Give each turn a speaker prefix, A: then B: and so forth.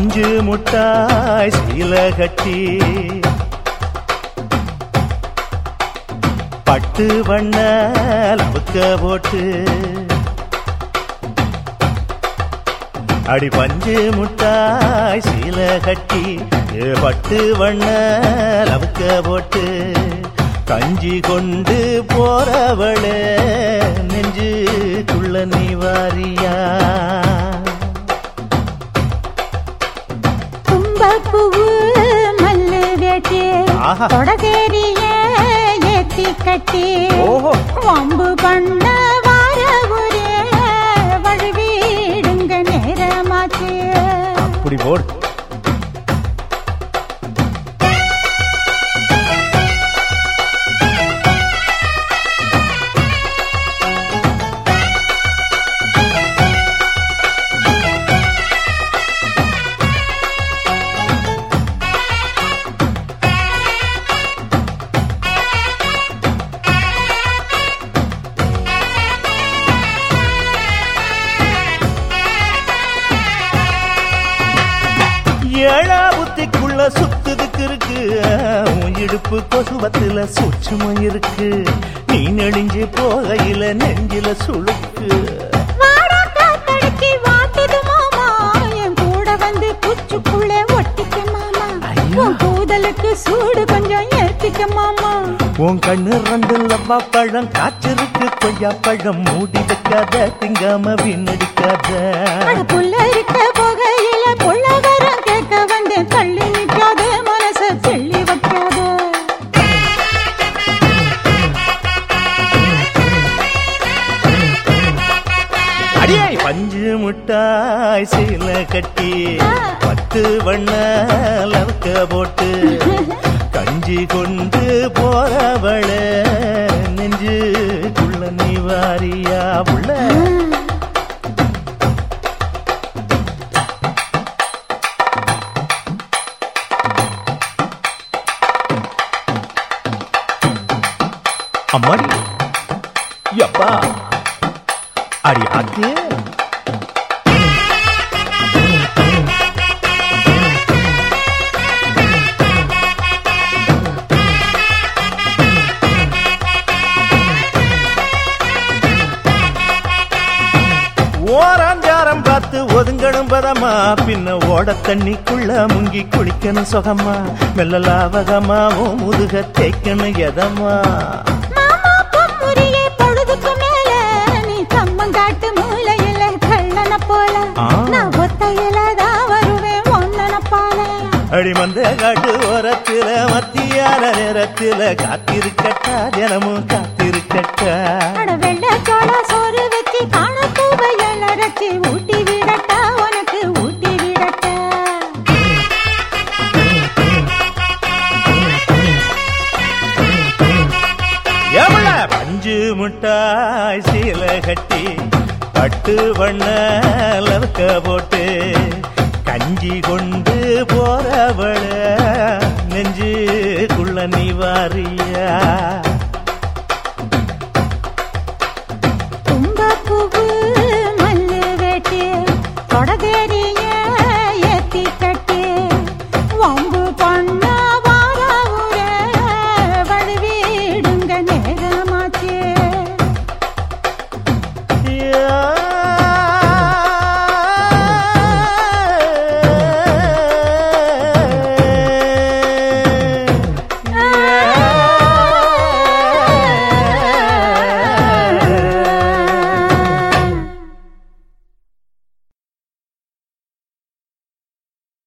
A: பஞ்சு முட்டாய் சீல கட்டி பட்டு வண்ண லவுக்க போட்டு. அடி பஞ்சு முட்டாய் சீல கட்டி பட்டு வண்ண லவுக்க போட்டு. கஞ்சி கொண்டு போறவளே நெஞ்சு துள்ள நீ வாரியா
B: தொடதேரிய ஏத்தி கட்டி. வம்பு பண்ண வார ஒரே வழுவிடுங்க நேரமாச்சு.
A: அப்படி போடு. இடுப்பு கொசுவத்துல சூட்சமும் இருக்கு. நீ நெளிஞ்சு போகையில நெஞ்சில சுளுக்கு.
B: சூடு கொஞ்சம் ஏத்திக்க மாமா.
A: உன் கண்ணு ரெண்டு லவ்வா பழம் காய்ச்சிருக்கு. கொய்யா பழம் மூடி வைக்காத திங்காம வீணடிக்காத.
B: புள்ள இருக்க போகையில
A: பஞ்சு முட்டாய் சீல கட்டி பத்து வண்ண லவக்க போட்டு கஞ்சி கொண்டு போறவள நெஞ்சுக்குள்ள நீ வாரியா உள்ள? அம்மாடி. யப்பா அடி ஆத்தே. ஒதுங்கணும் பதமா பின்ன ஓட தண்ணிக்குள்ள முங்கி குளிக்கணும் சுகமா மெல்ல லாவகமா ஓ முதுக தேய்க்கணும் எதமா அடிமந்த காட்டு ஓரத்தில மத்தியான நேரத்தில காத்திருக்கட்டா தினமும் காத்திருக்கட்டா.
B: வெள்ள சோறு வச்சு காண பூவையல் ஊட்டி விடட்டா? உனக்கு ஊட்டி விடட்டா?
A: எவள பஞ்சு முட்டாய் சீல கட்டி பட்டு வண்ண லவக்க போட்டு கஞ்சி கொண்டு போறவள நெஞ்சுக்குள்ள நீ வாரியா?